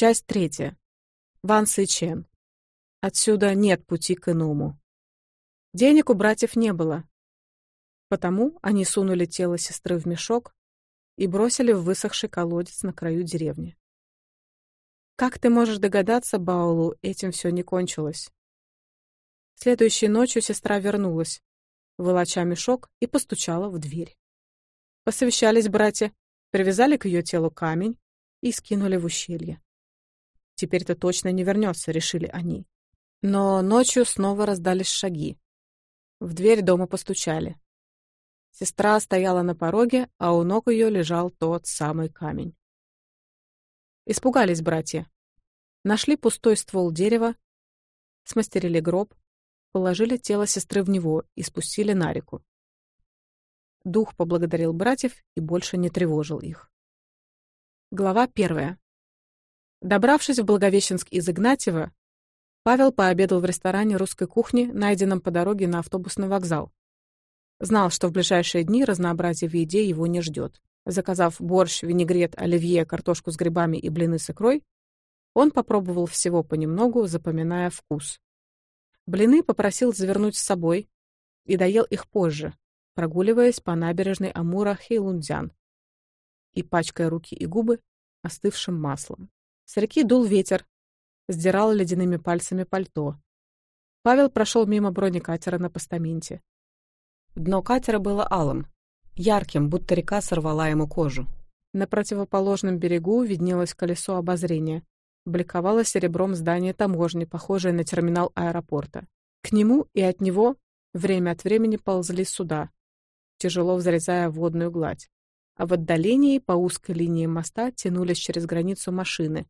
Часть третья. Ван Сычен. Отсюда нет пути к иному. Денег у братьев не было. Потому они сунули тело сестры в мешок и бросили в высохший колодец на краю деревни. Как ты можешь догадаться, Баулу, этим все не кончилось. Следующей ночью сестра вернулась, волоча мешок и постучала в дверь. Посовещались братья, привязали к ее телу камень и скинули в ущелье. Теперь ты точно не вернется, решили они. Но ночью снова раздались шаги. В дверь дома постучали. Сестра стояла на пороге, а у ног ее лежал тот самый камень. Испугались братья. Нашли пустой ствол дерева, смастерили гроб, положили тело сестры в него и спустили на реку. Дух поблагодарил братьев и больше не тревожил их. Глава первая. Добравшись в Благовещенск из Игнатьева, Павел пообедал в ресторане русской кухни, найденном по дороге на автобусный вокзал. Знал, что в ближайшие дни разнообразие в еде его не ждет. Заказав борщ, винегрет, оливье, картошку с грибами и блины с икрой, он попробовал всего понемногу, запоминая вкус. Блины попросил завернуть с собой и доел их позже, прогуливаясь по набережной Амура Хейлунцзян и пачкая руки и губы остывшим маслом. С реки дул ветер, сдирал ледяными пальцами пальто. Павел прошел мимо бронекатера на постаменте. Дно катера было алым, ярким, будто река сорвала ему кожу. На противоположном берегу виднелось колесо обозрения. Бликовало серебром здание таможни, похожее на терминал аэропорта. К нему и от него время от времени ползли суда, тяжело взрезая водную гладь. А в отдалении по узкой линии моста тянулись через границу машины,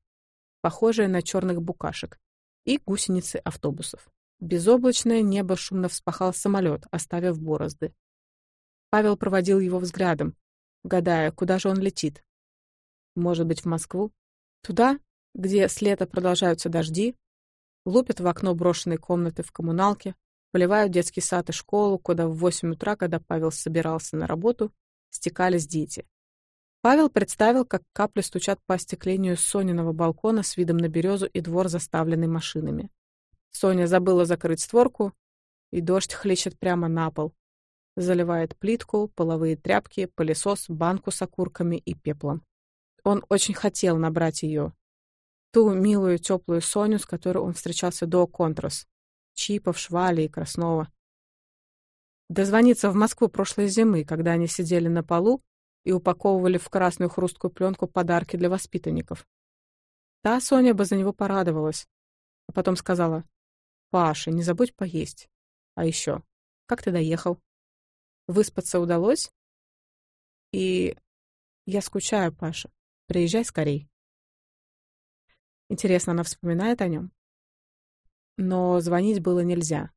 похожее на черных букашек, и гусеницы автобусов. Безоблачное небо шумно вспахал самолет, оставив борозды. Павел проводил его взглядом, гадая, куда же он летит. Может быть, в Москву? Туда, где с лета продолжаются дожди, лупят в окно брошенной комнаты в коммуналке, поливают детский сад и школу, куда в 8 утра, когда Павел собирался на работу, стекались дети. Павел представил, как капли стучат по остеклению Сониного балкона с видом на березу и двор, заставленный машинами. Соня забыла закрыть створку, и дождь хлещет прямо на пол. Заливает плитку, половые тряпки, пылесос, банку с окурками и пеплом. Он очень хотел набрать ее. Ту милую теплую Соню, с которой он встречался до Контрас. Чипов, Швали и Краснова. Дозвониться в Москву прошлой зимы, когда они сидели на полу, и упаковывали в красную хрусткую пленку подарки для воспитанников. Та Соня бы за него порадовалась, а потом сказала, «Паша, не забудь поесть. А еще, как ты доехал? Выспаться удалось? И я скучаю, Паша. Приезжай скорей». Интересно, она вспоминает о нем? Но звонить было нельзя.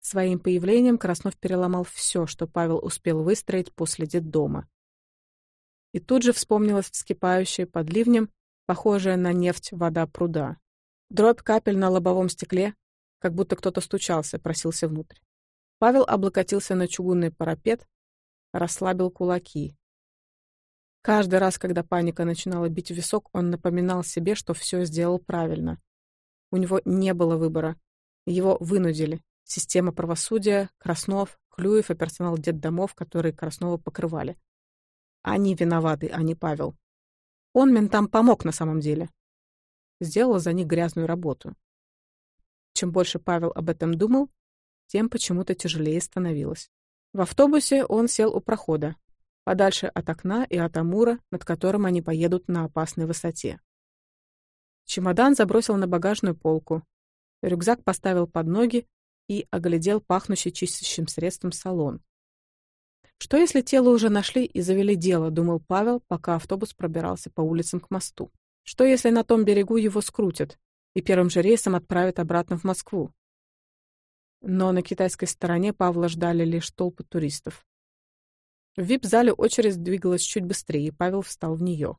Своим появлением Краснов переломал все, что Павел успел выстроить после детдома и тут же вспомнилась вскипающая под ливнем, похожая на нефть вода пруда. Дробь капель на лобовом стекле, как будто кто-то стучался, просился внутрь. Павел облокотился на чугунный парапет, расслабил кулаки. Каждый раз, когда паника начинала бить в висок, он напоминал себе, что все сделал правильно. У него не было выбора. Его вынудили. Система правосудия, Краснов, Клюев и персонал детдомов, которые Краснова покрывали. Они виноваты, а не Павел. Он ментам помог на самом деле. Сделал за них грязную работу. Чем больше Павел об этом думал, тем почему-то тяжелее становилось. В автобусе он сел у прохода, подальше от окна и от Амура, над которым они поедут на опасной высоте. Чемодан забросил на багажную полку, рюкзак поставил под ноги и оглядел пахнущий чистящим средством салон. Что если тело уже нашли и завели дело, думал Павел, пока автобус пробирался по улицам к мосту. Что если на том берегу его скрутят и первым же рейсом отправят обратно в Москву? Но на китайской стороне Павла ждали лишь толпы туристов. В вип-зале очередь двигалась чуть быстрее, и Павел встал в нее.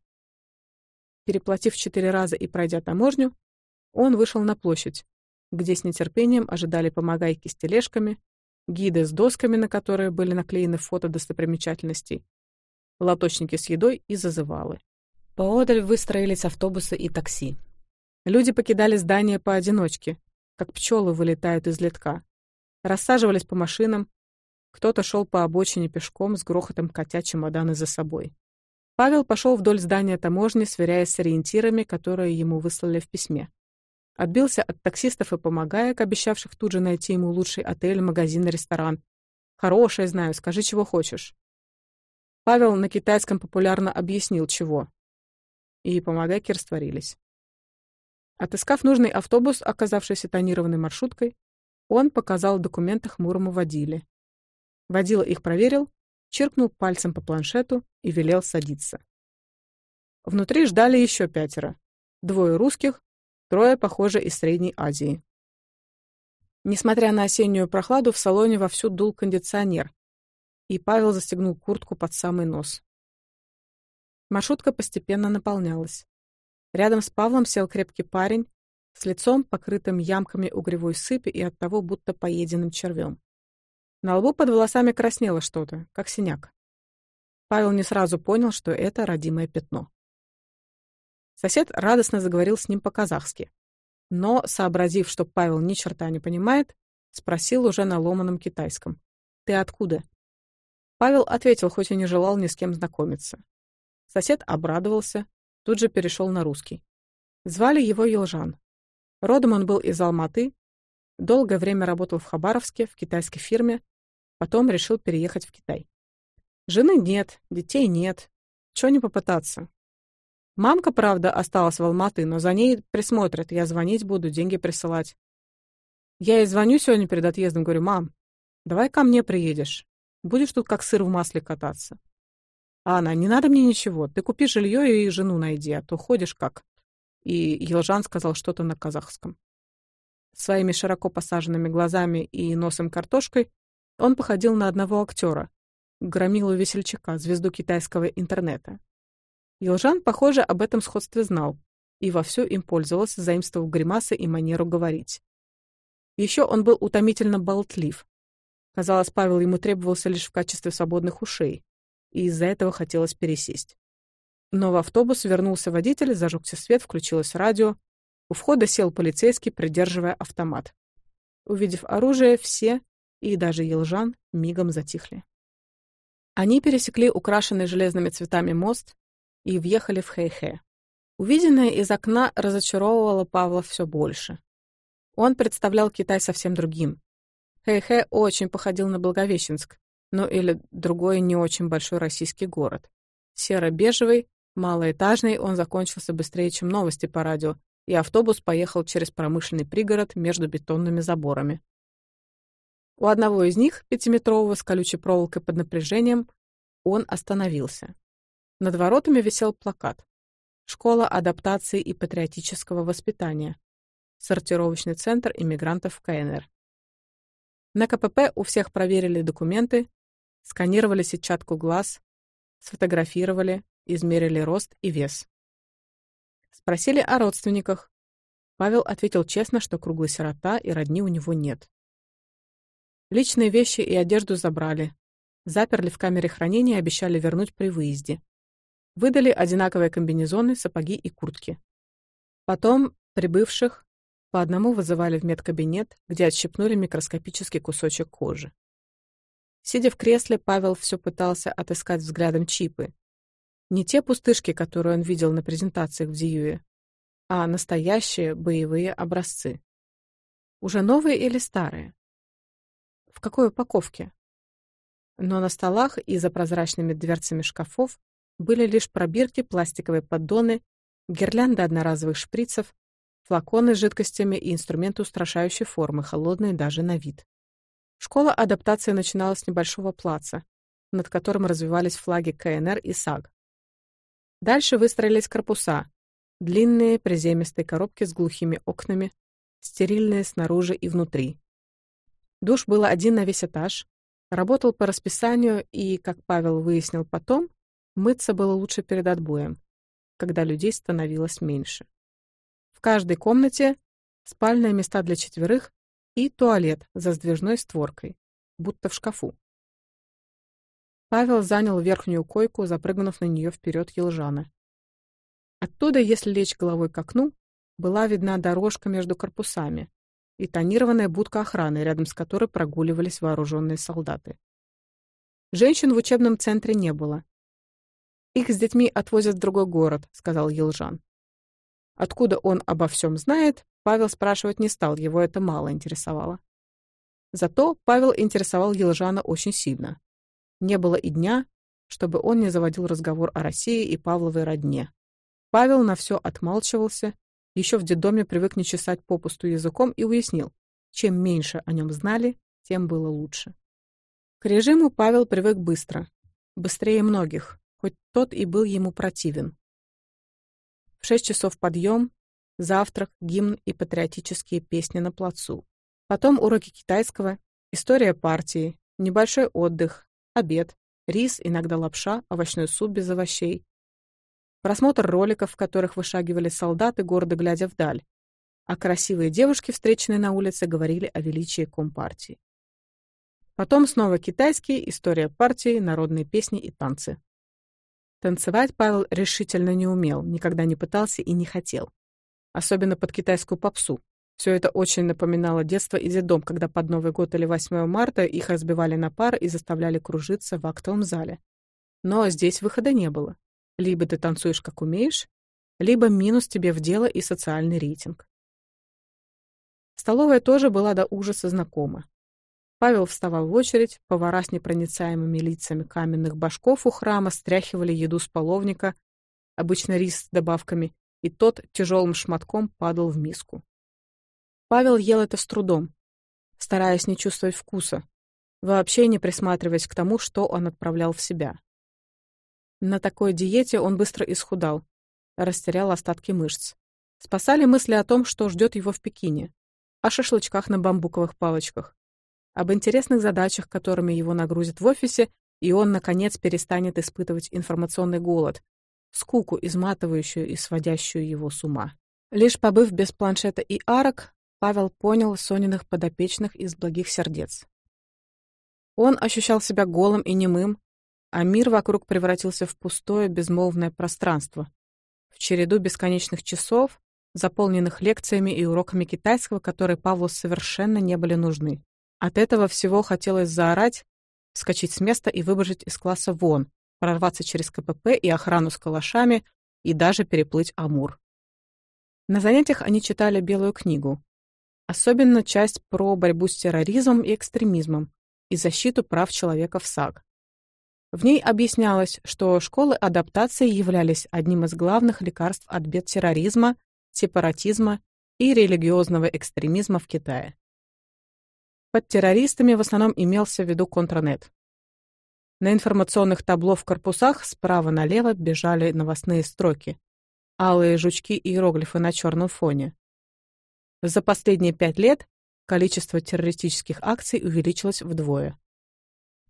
Переплатив четыре раза и пройдя таможню, он вышел на площадь, где с нетерпением ожидали помогайки с тележками, гиды с досками, на которые были наклеены фото достопримечательностей, лоточники с едой и зазывалы. Поодаль выстроились автобусы и такси. Люди покидали здание поодиночке, как пчелы вылетают из летка. Рассаживались по машинам, кто-то шел по обочине пешком с грохотом катя чемоданы за собой. Павел пошел вдоль здания таможни, сверяясь с ориентирами, которые ему выслали в письме. Отбился от таксистов и помогая, обещавших тут же найти ему лучший отель, магазин, ресторан. «Хорошее знаю, скажи, чего хочешь». Павел на китайском популярно объяснил, чего. И помогайки растворились. Отыскав нужный автобус, оказавшийся тонированной маршруткой, он показал документы хмурому водиле. Водила их проверил, чиркнул пальцем по планшету и велел садиться. Внутри ждали еще пятеро. Двое русских, Трое, похоже, из Средней Азии. Несмотря на осеннюю прохладу, в салоне вовсю дул кондиционер, и Павел застегнул куртку под самый нос. Маршрутка постепенно наполнялась. Рядом с Павлом сел крепкий парень с лицом, покрытым ямками угревой сыпи и оттого будто поеденным червем. На лбу под волосами краснело что-то, как синяк. Павел не сразу понял, что это родимое пятно. Сосед радостно заговорил с ним по-казахски. Но, сообразив, что Павел ни черта не понимает, спросил уже на ломаном китайском. «Ты откуда?» Павел ответил, хоть и не желал ни с кем знакомиться. Сосед обрадовался, тут же перешел на русский. Звали его Елжан. Родом он был из Алматы, долгое время работал в Хабаровске, в китайской фирме, потом решил переехать в Китай. Жены нет, детей нет. Чего не попытаться? Мамка, правда, осталась в Алматы, но за ней присмотрят, я звонить буду, деньги присылать. Я ей звоню сегодня перед отъездом, говорю, мам, давай ко мне приедешь. Будешь тут как сыр в масле кататься. А она, не надо мне ничего, ты купи жилье и жену найди, а то ходишь как. И Елжан сказал что-то на казахском. Своими широко посаженными глазами и носом картошкой он походил на одного актера, громилу весельчака, звезду китайского интернета. Елжан, похоже, об этом сходстве знал и вовсю им пользовался, заимствовав гримасы и манеру говорить. Еще он был утомительно болтлив. Казалось, Павел ему требовался лишь в качестве свободных ушей, и из-за этого хотелось пересесть. Но в автобус вернулся водитель, зажегся свет, включилось радио. У входа сел полицейский, придерживая автомат. Увидев оружие, все, и даже Елжан, мигом затихли. Они пересекли украшенный железными цветами мост, и въехали в Хэйхэ. Увиденное из окна разочаровывало Павла все больше. Он представлял Китай совсем другим. Хэйхэ очень походил на Благовещенск, ну или другой не очень большой российский город. Серо-бежевый, малоэтажный, он закончился быстрее, чем новости по радио, и автобус поехал через промышленный пригород между бетонными заборами. У одного из них, пятиметрового с колючей проволокой под напряжением, он остановился. Над воротами висел плакат «Школа адаптации и патриотического воспитания. Сортировочный центр иммигрантов в КНР». На КПП у всех проверили документы, сканировали сетчатку глаз, сфотографировали, измерили рост и вес. Спросили о родственниках. Павел ответил честно, что круглый сирота и родни у него нет. Личные вещи и одежду забрали. Заперли в камере хранения и обещали вернуть при выезде выдали одинаковые комбинезоны, сапоги и куртки. Потом прибывших по одному вызывали в медкабинет, где отщипнули микроскопический кусочек кожи. Сидя в кресле, Павел все пытался отыскать взглядом чипы. Не те пустышки, которые он видел на презентациях в Диюе, а настоящие боевые образцы. Уже новые или старые? В какой упаковке? Но на столах и за прозрачными дверцами шкафов были лишь пробирки, пластиковые поддоны, гирлянды одноразовых шприцев, флаконы с жидкостями и инструменты устрашающей формы, холодные даже на вид. Школа адаптации начиналась с небольшого плаца, над которым развивались флаги КНР и САГ. Дальше выстроились корпуса, длинные приземистые коробки с глухими окнами, стерильные снаружи и внутри. Душ было один на весь этаж, работал по расписанию и, как Павел выяснил потом, Мыться было лучше перед отбоем, когда людей становилось меньше. В каждой комнате спальные места для четверых и туалет за сдвижной створкой, будто в шкафу. Павел занял верхнюю койку, запрыгнув на нее вперед Елжана. Оттуда, если лечь головой к окну, была видна дорожка между корпусами и тонированная будка охраны, рядом с которой прогуливались вооруженные солдаты. Женщин в учебном центре не было, «Их с детьми отвозят в другой город», — сказал Елжан. Откуда он обо всем знает, Павел спрашивать не стал, его это мало интересовало. Зато Павел интересовал Елжана очень сильно. Не было и дня, чтобы он не заводил разговор о России и Павловой родне. Павел на все отмалчивался, еще в детдоме привык не чесать попусту языком и уяснил, чем меньше о нем знали, тем было лучше. К режиму Павел привык быстро, быстрее многих, хоть тот и был ему противен. В шесть часов подъем, завтрак, гимн и патриотические песни на плацу. Потом уроки китайского, история партии, небольшой отдых, обед, рис, иногда лапша, овощной суп без овощей. Просмотр роликов, в которых вышагивали солдаты, гордо глядя вдаль. А красивые девушки, встреченные на улице, говорили о величии Компартии. Потом снова китайский, история партии, народные песни и танцы. Танцевать Павел решительно не умел, никогда не пытался и не хотел. Особенно под китайскую попсу. Все это очень напоминало детство и детдом, когда под Новый год или 8 марта их разбивали на пары и заставляли кружиться в актовом зале. Но здесь выхода не было. Либо ты танцуешь как умеешь, либо минус тебе в дело и социальный рейтинг. Столовая тоже была до ужаса знакома. Павел вставал в очередь, повара с непроницаемыми лицами каменных башков у храма стряхивали еду с половника, обычно рис с добавками, и тот тяжелым шматком падал в миску. Павел ел это с трудом, стараясь не чувствовать вкуса, вообще не присматриваясь к тому, что он отправлял в себя. На такой диете он быстро исхудал, растерял остатки мышц. Спасали мысли о том, что ждет его в Пекине, о шашлычках на бамбуковых палочках, об интересных задачах, которыми его нагрузят в офисе, и он, наконец, перестанет испытывать информационный голод, скуку, изматывающую и сводящую его с ума. Лишь побыв без планшета и арок, Павел понял Сониных подопечных из благих сердец. Он ощущал себя голым и немым, а мир вокруг превратился в пустое безмолвное пространство, в череду бесконечных часов, заполненных лекциями и уроками китайского, которые Павлу совершенно не были нужны. От этого всего хотелось заорать, вскочить с места и выбежать из класса вон, прорваться через КПП и охрану с калашами и даже переплыть Амур. На занятиях они читали белую книгу. Особенно часть про борьбу с терроризмом и экстремизмом и защиту прав человека в САГ. В ней объяснялось, что школы адаптации являлись одним из главных лекарств от бед терроризма, сепаратизма и религиозного экстремизма в Китае. Под террористами в основном имелся в виду контрнет. На информационных табло в корпусах справа налево бежали новостные строки. Алые жучки и иероглифы на черном фоне. За последние пять лет количество террористических акций увеличилось вдвое.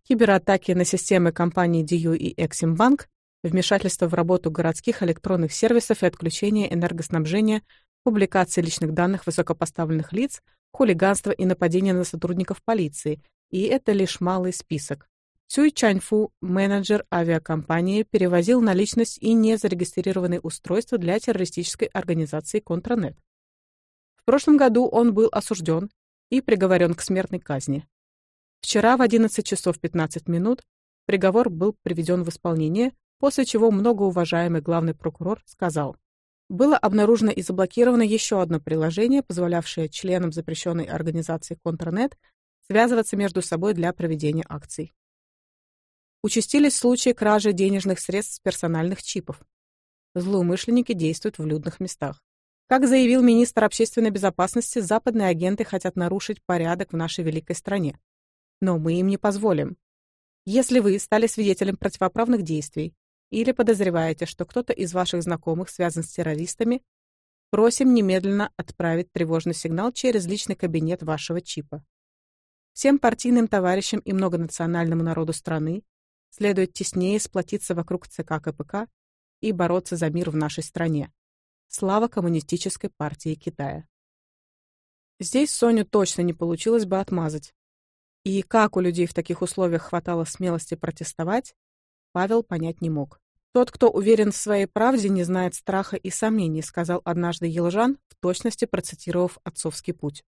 Кибератаки на системы компаний DU и Эксимбанк, вмешательство в работу городских электронных сервисов и отключение энергоснабжения, публикации личных данных высокопоставленных лиц, хулиганство и нападение на сотрудников полиции, и это лишь малый список. Цюй Чаньфу, менеджер авиакомпании, перевозил наличность и незарегистрированные устройства для террористической организации Контранет. В прошлом году он был осужден и приговорен к смертной казни. Вчера в 11 часов 15 минут приговор был приведен в исполнение, после чего многоуважаемый главный прокурор сказал – было обнаружено и заблокировано еще одно приложение, позволявшее членам запрещенной организации Контрнет связываться между собой для проведения акций. Участились случаи кражи денежных средств с персональных чипов. Злоумышленники действуют в людных местах. Как заявил министр общественной безопасности, западные агенты хотят нарушить порядок в нашей великой стране. Но мы им не позволим. Если вы стали свидетелем противоправных действий или подозреваете, что кто-то из ваших знакомых связан с террористами, просим немедленно отправить тревожный сигнал через личный кабинет вашего чипа. Всем партийным товарищам и многонациональному народу страны следует теснее сплотиться вокруг ЦК КПК и бороться за мир в нашей стране. Слава Коммунистической партии Китая. Здесь Соню точно не получилось бы отмазать. И как у людей в таких условиях хватало смелости протестовать, Павел понять не мог. Тот, кто уверен в своей правде, не знает страха и сомнений, сказал однажды Елжан, в точности процитировав «Отцовский путь».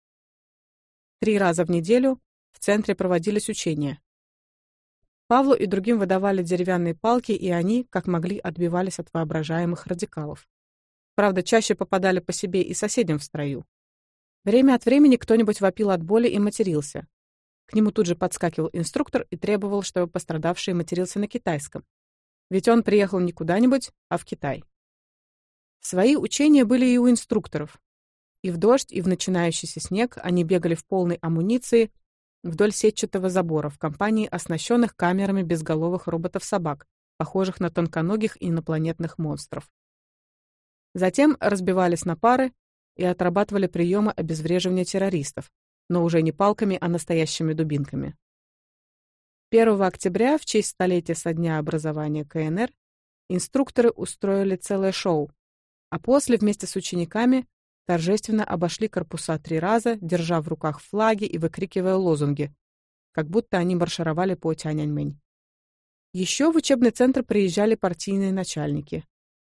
Три раза в неделю в центре проводились учения. Павлу и другим выдавали деревянные палки, и они, как могли, отбивались от воображаемых радикалов. Правда, чаще попадали по себе и соседям в строю. Время от времени кто-нибудь вопил от боли и матерился. К нему тут же подскакивал инструктор и требовал, чтобы пострадавший матерился на китайском. Ведь он приехал не куда-нибудь, а в Китай. Свои учения были и у инструкторов. И в дождь, и в начинающийся снег они бегали в полной амуниции вдоль сетчатого забора в компании оснащенных камерами безголовых роботов-собак, похожих на тонконогих инопланетных монстров. Затем разбивались на пары и отрабатывали приемы обезвреживания террористов, но уже не палками, а настоящими дубинками. 1 октября в честь столетия со дня образования КНР инструкторы устроили целое шоу, а после вместе с учениками торжественно обошли корпуса три раза, держа в руках флаги и выкрикивая лозунги, как будто они маршировали по Тяньаньмэнь. Еще в учебный центр приезжали партийные начальники.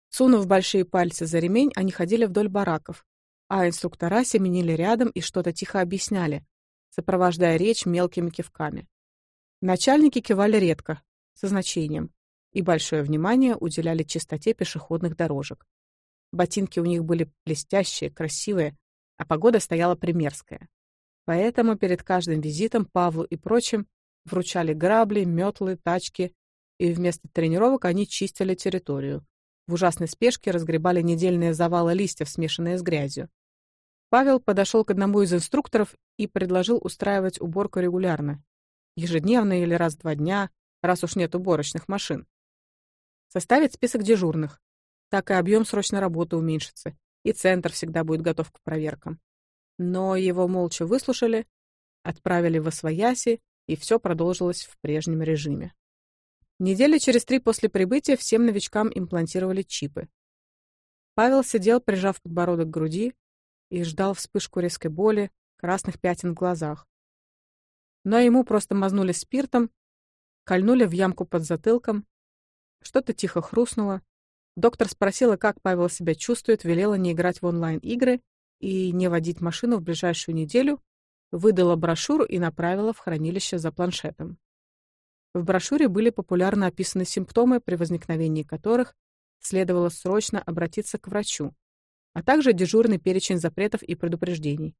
Сунув большие пальцы за ремень, они ходили вдоль бараков, а инструктора семенили рядом и что-то тихо объясняли, сопровождая речь мелкими кивками. Начальники кивали редко, со значением, и большое внимание уделяли чистоте пешеходных дорожек. Ботинки у них были блестящие, красивые, а погода стояла примерская. Поэтому перед каждым визитом Павлу и прочим вручали грабли, метлы, тачки, и вместо тренировок они чистили территорию. В ужасной спешке разгребали недельные завалы листьев, смешанные с грязью. Павел подошел к одному из инструкторов и предложил устраивать уборку регулярно, ежедневно или раз в два дня, раз уж нет уборочных машин. Составить список дежурных. Так и объем срочной работы уменьшится, и центр всегда будет готов к проверкам. Но его молча выслушали, отправили в Освояси, и все продолжилось в прежнем режиме. Недели через три после прибытия всем новичкам имплантировали чипы. Павел сидел, прижав подбородок к груди, и ждал вспышку резкой боли, красных пятен в глазах но ему просто мазнули спиртом, кольнули в ямку под затылком. Что-то тихо хрустнуло. Доктор спросила, как Павел себя чувствует, велела не играть в онлайн-игры и не водить машину в ближайшую неделю, выдала брошюру и направила в хранилище за планшетом. В брошюре были популярно описаны симптомы, при возникновении которых следовало срочно обратиться к врачу, а также дежурный перечень запретов и предупреждений.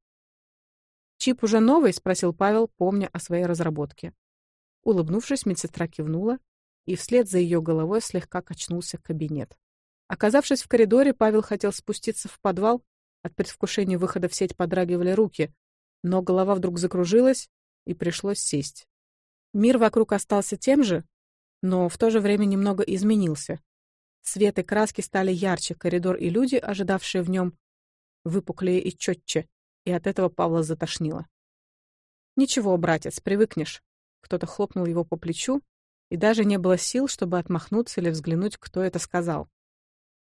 Чип уже новый?» — спросил Павел, помня о своей разработке. Улыбнувшись, медсестра кивнула, и вслед за ее головой слегка качнулся кабинет. Оказавшись в коридоре, Павел хотел спуститься в подвал. От предвкушения выхода в сеть подрагивали руки, но голова вдруг закружилась, и пришлось сесть. Мир вокруг остался тем же, но в то же время немного изменился. Свет и краски стали ярче, коридор и люди, ожидавшие в нем, выпуклее и четче и от этого Павла затошнило. «Ничего, братец, привыкнешь». Кто-то хлопнул его по плечу, и даже не было сил, чтобы отмахнуться или взглянуть, кто это сказал.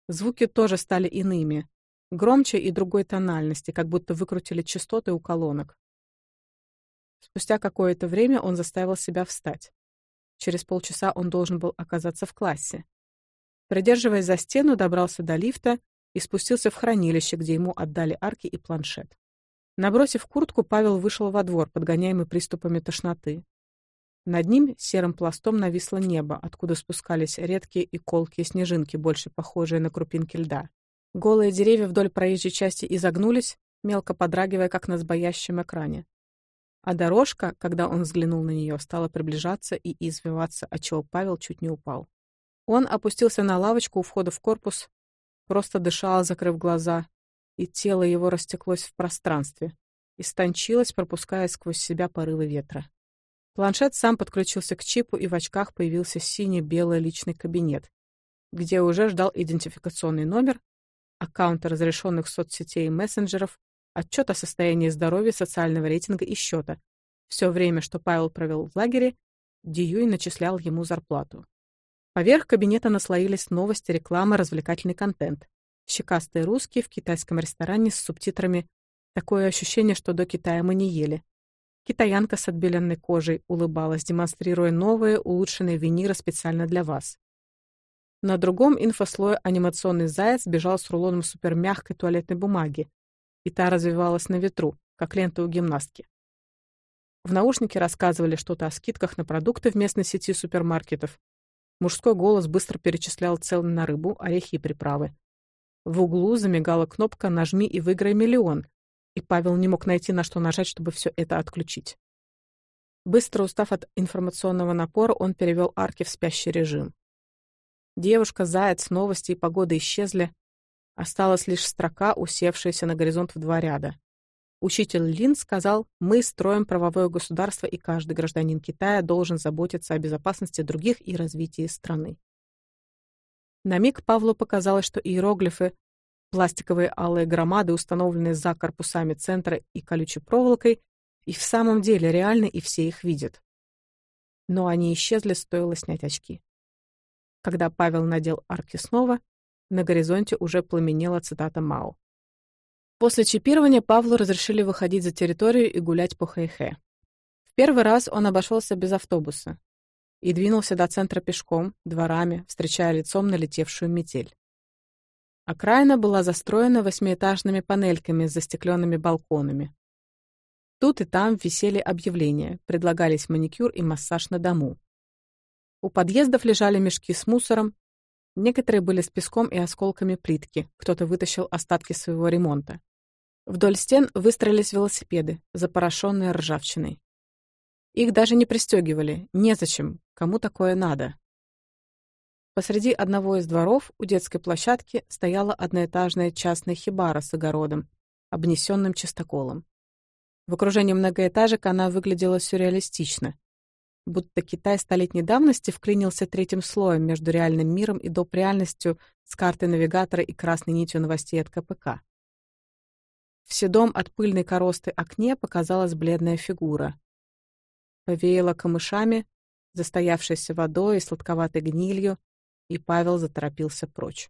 Звуки тоже стали иными, громче и другой тональности, как будто выкрутили частоты у колонок. Спустя какое-то время он заставил себя встать. Через полчаса он должен был оказаться в классе. Придерживаясь за стену, добрался до лифта и спустился в хранилище, где ему отдали арки и планшет. Набросив куртку, Павел вышел во двор, подгоняемый приступами тошноты. Над ним серым пластом нависло небо, откуда спускались редкие и колкие снежинки, больше похожие на крупинки льда. Голые деревья вдоль проезжей части изогнулись, мелко подрагивая, как на сбоящем экране. А дорожка, когда он взглянул на нее, стала приближаться и извиваться, отчего Павел чуть не упал. Он опустился на лавочку у входа в корпус, просто дышал, закрыв глаза, и тело его растеклось в пространстве, истончилось, пропуская сквозь себя порывы ветра. Планшет сам подключился к чипу, и в очках появился синий-белый личный кабинет, где уже ждал идентификационный номер, аккаунты разрешенных соцсетей и мессенджеров, отчет о состоянии здоровья, социального рейтинга и счета. Все время, что Павел провел в лагере, Дьюи начислял ему зарплату. Поверх кабинета наслоились новости, реклама, развлекательный контент щекастые русские в китайском ресторане с субтитрами «Такое ощущение, что до Китая мы не ели». Китаянка с отбеленной кожей улыбалась, демонстрируя новые улучшенные виниры специально для вас. На другом инфослое анимационный заяц бежал с рулоном супермягкой туалетной бумаги, и та развивалась на ветру, как лента у гимнастки. В наушнике рассказывали что-то о скидках на продукты в местной сети супермаркетов. Мужской голос быстро перечислял цены на рыбу, орехи и приправы. В углу замигала кнопка «Нажми и выиграй миллион», и Павел не мог найти, на что нажать, чтобы все это отключить. Быстро устав от информационного напора, он перевел арки в спящий режим. Девушка, заяц, новости и погода исчезли. Осталась лишь строка, усевшаяся на горизонт в два ряда. Учитель Лин сказал, мы строим правовое государство, и каждый гражданин Китая должен заботиться о безопасности других и развитии страны. На миг Павлу показалось, что иероглифы, пластиковые алые громады, установленные за корпусами центра и колючей проволокой, и в самом деле реальны, и все их видят. Но они исчезли, стоило снять очки. Когда Павел надел арки снова, на горизонте уже пламенела цитата Мао. После чипирования Павлу разрешили выходить за территорию и гулять по Хэйхэ. -хэ. В первый раз он обошелся без автобуса, и двинулся до центра пешком, дворами, встречая лицом налетевшую метель. Окраина была застроена восьмиэтажными панельками с застекленными балконами. Тут и там висели объявления, предлагались маникюр и массаж на дому. У подъездов лежали мешки с мусором, некоторые были с песком и осколками плитки, кто-то вытащил остатки своего ремонта. Вдоль стен выстроились велосипеды, запорошенные ржавчиной. Их даже не пристегивали. Незачем. Кому такое надо? Посреди одного из дворов у детской площадки стояла одноэтажная частная хибара с огородом, обнесенным чистоколом. В окружении многоэтажек она выглядела сюрреалистично. Будто Китай столетней давности вклинился третьим слоем между реальным миром и доп. реальностью с картой навигатора и красной нитью новостей от КПК. В седом от пыльной коросты окне показалась бледная фигура повеяло камышами, застоявшейся водой и сладковатой гнилью, и Павел заторопился прочь.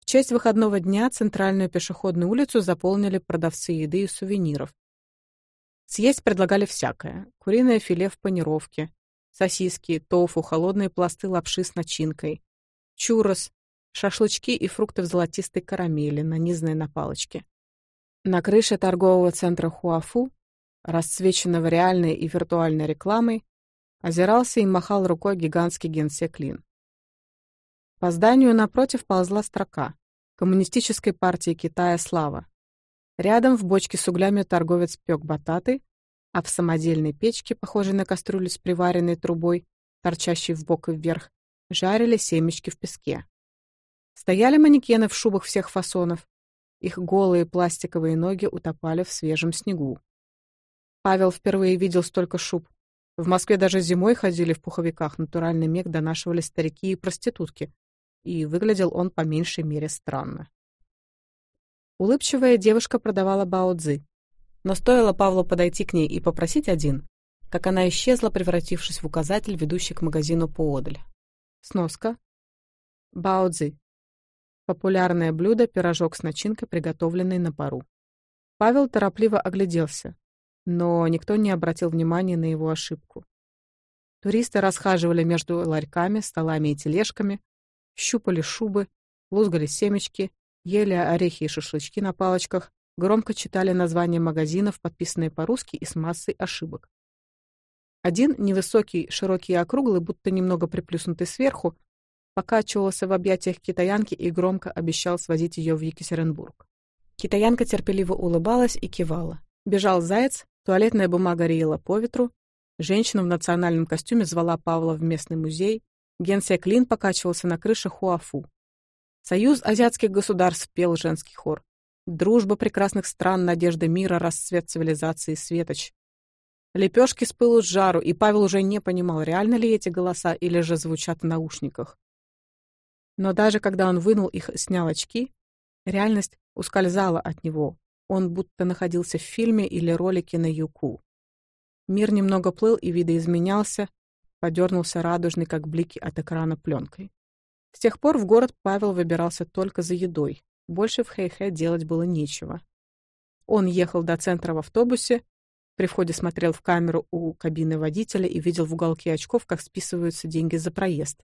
В честь выходного дня центральную пешеходную улицу заполнили продавцы еды и сувениров. Съесть предлагали всякое. Куриное филе в панировке, сосиски, тофу, холодные пласты лапши с начинкой, чурос, шашлычки и фрукты в золотистой карамели, нанизанные на палочке. На крыше торгового центра Хуафу рассвеченного реальной и виртуальной рекламой, озирался и махал рукой гигантский генсек Лин. По зданию напротив ползла строка «Коммунистической партии Китая слава». Рядом в бочке с углями торговец пек бататы, а в самодельной печке, похожей на кастрюлю с приваренной трубой, торчащей в бок и вверх, жарили семечки в песке. Стояли манекены в шубах всех фасонов, их голые пластиковые ноги утопали в свежем снегу. Павел впервые видел столько шуб. В Москве даже зимой ходили в пуховиках, натуральный мех донашивали старики и проститутки. И выглядел он по меньшей мере странно. Улыбчивая девушка продавала бао-дзы. Но стоило Павлу подойти к ней и попросить один, как она исчезла, превратившись в указатель, ведущий к магазину поодаль. Сноска. Бао-дзы. Популярное блюдо — пирожок с начинкой, приготовленный на пару. Павел торопливо огляделся но никто не обратил внимания на его ошибку. Туристы расхаживали между ларьками, столами и тележками, щупали шубы, лузгали семечки, ели орехи и шашлычки на палочках, громко читали названия магазинов, подписанные по-русски и с массой ошибок. Один, невысокий, широкий и округлый, будто немного приплюснутый сверху, покачивался в объятиях китаянки и громко обещал свозить ее в Екатеринбург. Китаянка терпеливо улыбалась и кивала. Бежал заяц, Туалетная бумага реяла по ветру, женщина в национальном костюме звала Павла в местный музей, Генсия Клин покачивался на крыше Хуафу. Союз азиатских государств пел женский хор. Дружба прекрасных стран, надежда мира, расцвет цивилизации, светоч. Лепешки с пылу с жару, и Павел уже не понимал, реально ли эти голоса или же звучат в наушниках. Но даже когда он вынул их и снял очки, реальность ускользала от него, он будто находился в фильме или ролике на Юку. Мир немного плыл и видоизменялся, подернулся радужный, как блики от экрана, пленкой. С тех пор в город Павел выбирался только за едой. Больше в Хэйхэ -Хэ делать было нечего. Он ехал до центра в автобусе, при входе смотрел в камеру у кабины водителя и видел в уголке очков, как списываются деньги за проезд.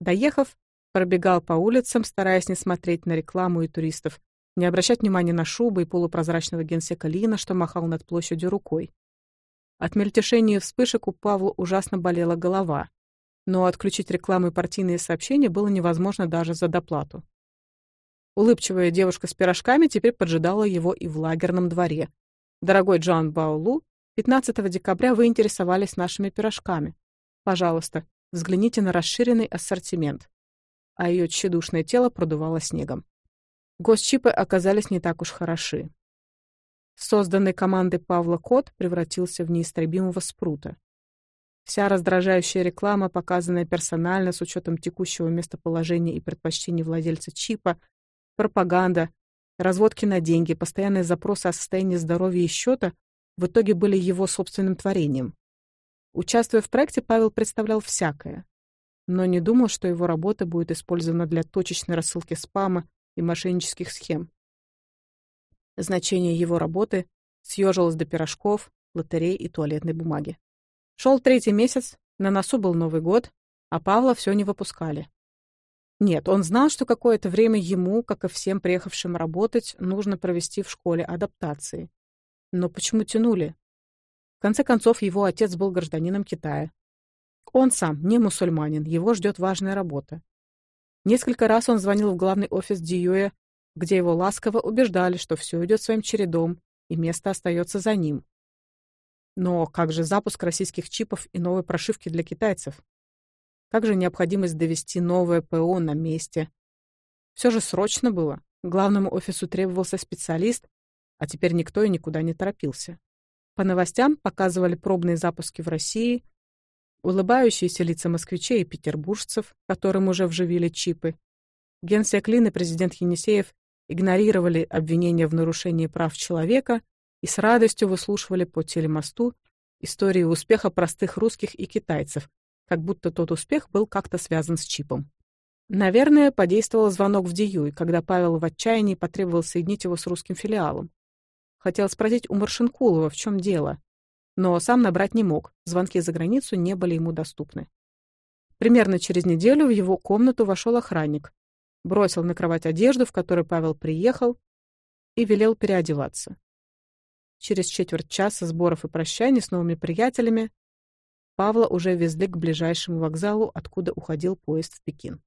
Доехав, пробегал по улицам, стараясь не смотреть на рекламу и туристов, не обращать внимания на шубы и полупрозрачного генсека Лина, что махал над площадью рукой. От мельтешения вспышек у Павла ужасно болела голова, но отключить рекламу и партийные сообщения было невозможно даже за доплату. Улыбчивая девушка с пирожками теперь поджидала его и в лагерном дворе. «Дорогой Джан Баулу, 15 декабря вы интересовались нашими пирожками. Пожалуйста, взгляните на расширенный ассортимент». А ее тщедушное тело продувало снегом. Госчипы оказались не так уж хороши. Созданный командой Павла кот превратился в неистребимого спрута. Вся раздражающая реклама, показанная персонально с учетом текущего местоположения и предпочтений владельца чипа, пропаганда, разводки на деньги, постоянные запросы о состоянии здоровья и счета в итоге были его собственным творением. Участвуя в проекте, Павел представлял всякое, но не думал, что его работа будет использована для точечной рассылки спама и мошеннических схем. Значение его работы съежилось до пирожков, лотерей и туалетной бумаги. Шел третий месяц, на носу был Новый год, а Павла все не выпускали. Нет, он знал, что какое-то время ему, как и всем приехавшим работать, нужно провести в школе адаптации. Но почему тянули? В конце концов, его отец был гражданином Китая. Он сам не мусульманин, его ждет важная работа. Несколько раз он звонил в главный офис Диюэ, где его ласково убеждали, что все идет своим чередом, и место остается за ним. Но как же запуск российских чипов и новой прошивки для китайцев? Как же необходимость довести новое ПО на месте? Все же срочно было. Главному офису требовался специалист, а теперь никто и никуда не торопился. По новостям показывали пробные запуски в России — улыбающиеся лица москвичей и петербуржцев, которым уже вживили чипы. Генсеклин и президент Енисеев игнорировали обвинения в нарушении прав человека и с радостью выслушивали по телемосту истории успеха простых русских и китайцев, как будто тот успех был как-то связан с чипом. Наверное, подействовал звонок в Диюй, когда Павел в отчаянии потребовал соединить его с русским филиалом. Хотел спросить у Маршинкулова, в чем дело, но сам набрать не мог, звонки за границу не были ему доступны. Примерно через неделю в его комнату вошел охранник, бросил на кровать одежду, в которой Павел приехал, и велел переодеваться. Через четверть часа сборов и прощаний с новыми приятелями Павла уже везли к ближайшему вокзалу, откуда уходил поезд в Пекин.